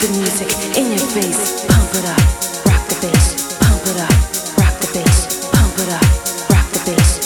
the music in your face. Pump it up, rock the bass, pump it up, rock the bass, pump it up, rock the bass.